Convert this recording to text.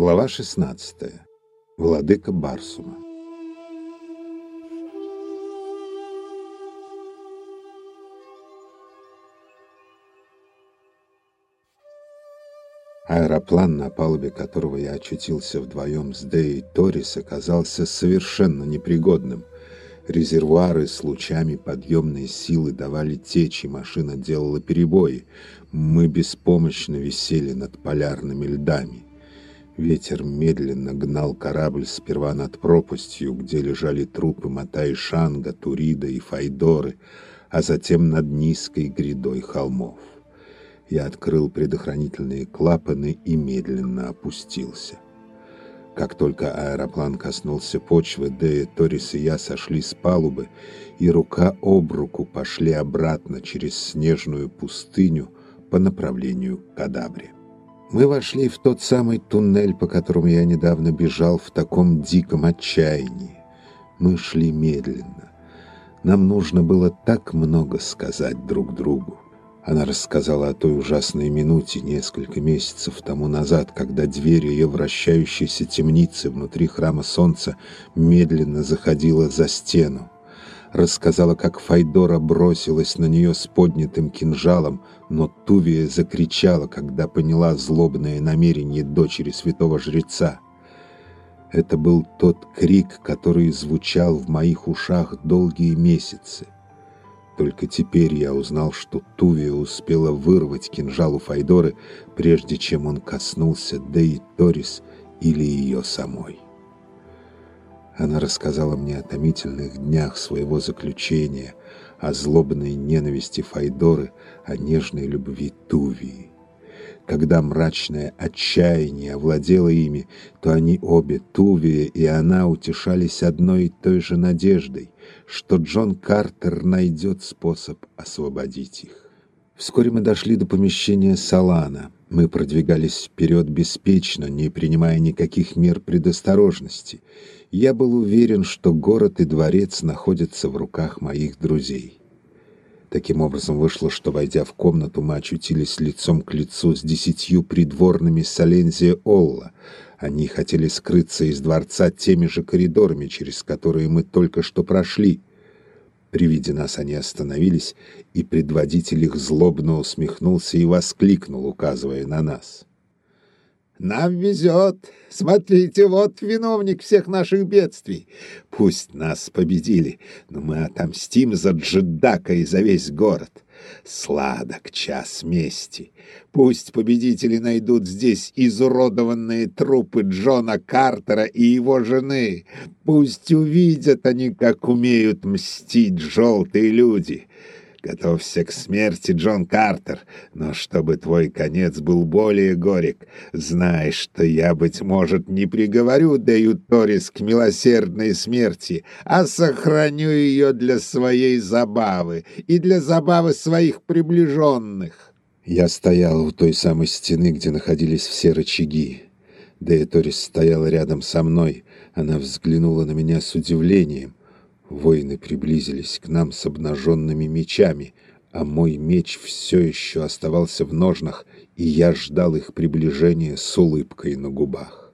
Глава 16. Владыка Барсума. Аэроплан, на палубе которого я очутился вдвоем с Дэй Торис, оказался совершенно непригодным. Резервуары с лучами подъемной силы давали течь, и машина делала перебои. Мы беспомощно висели над полярными льдами. Ветер медленно гнал корабль сперва над пропастью, где лежали трупы Матай-Шанга, Турида и Файдоры, а затем над низкой грядой холмов. Я открыл предохранительные клапаны и медленно опустился. Как только аэроплан коснулся почвы, Дея, Торис и я сошли с палубы, и рука об руку пошли обратно через снежную пустыню по направлению к Кадабре. Мы вошли в тот самый туннель, по которому я недавно бежал в таком диком отчаянии. Мы шли медленно. Нам нужно было так много сказать друг другу. Она рассказала о той ужасной минуте несколько месяцев тому назад, когда дверь ее вращающейся темницы внутри храма солнца медленно заходила за стену рассказала, как Файдора бросилась на нее с поднятым кинжалом, но Тувия закричала, когда поняла злобное намерение дочери святого жреца. Это был тот крик, который звучал в моих ушах долгие месяцы. Только теперь я узнал, что Тувия успела вырвать кинжал у Файдоры, прежде чем он коснулся Деи Торис или ее самой. Она рассказала мне о томительных днях своего заключения, о злобной ненависти Файдоры, о нежной любви Тувии. Когда мрачное отчаяние овладело ими, то они обе, Тувия и она, утешались одной и той же надеждой, что Джон Картер найдет способ освободить их. Вскоре мы дошли до помещения Салана. Мы продвигались вперед беспечно, не принимая никаких мер предосторожности — я был уверен, что город и дворец находятся в руках моих друзей. Таким образом вышло, что, войдя в комнату, мы очутились лицом к лицу с десятью придворными Солензия Олла. Они хотели скрыться из дворца теми же коридорами, через которые мы только что прошли. При виде нас они остановились, и предводитель их злобно усмехнулся и воскликнул, указывая на нас. Нам везет. Смотрите, вот виновник всех наших бедствий. Пусть нас победили, но мы отомстим за Джедака и за весь город. Сладок час мести. Пусть победители найдут здесь изуродованные трупы Джона Картера и его жены. Пусть увидят они, как умеют мстить желтые люди. Готовься к смерти, Джон Картер, но чтобы твой конец был более горек, знай, что я, быть может, не приговорю Дею Торис к милосердной смерти, а сохраню ее для своей забавы и для забавы своих приближенных. Я стоял у той самой стены, где находились все рычаги. Дея Торис стояла рядом со мной. Она взглянула на меня с удивлением. Воины приблизились к нам с обнаженными мечами, а мой меч все еще оставался в ножнах, и я ждал их приближения с улыбкой на губах.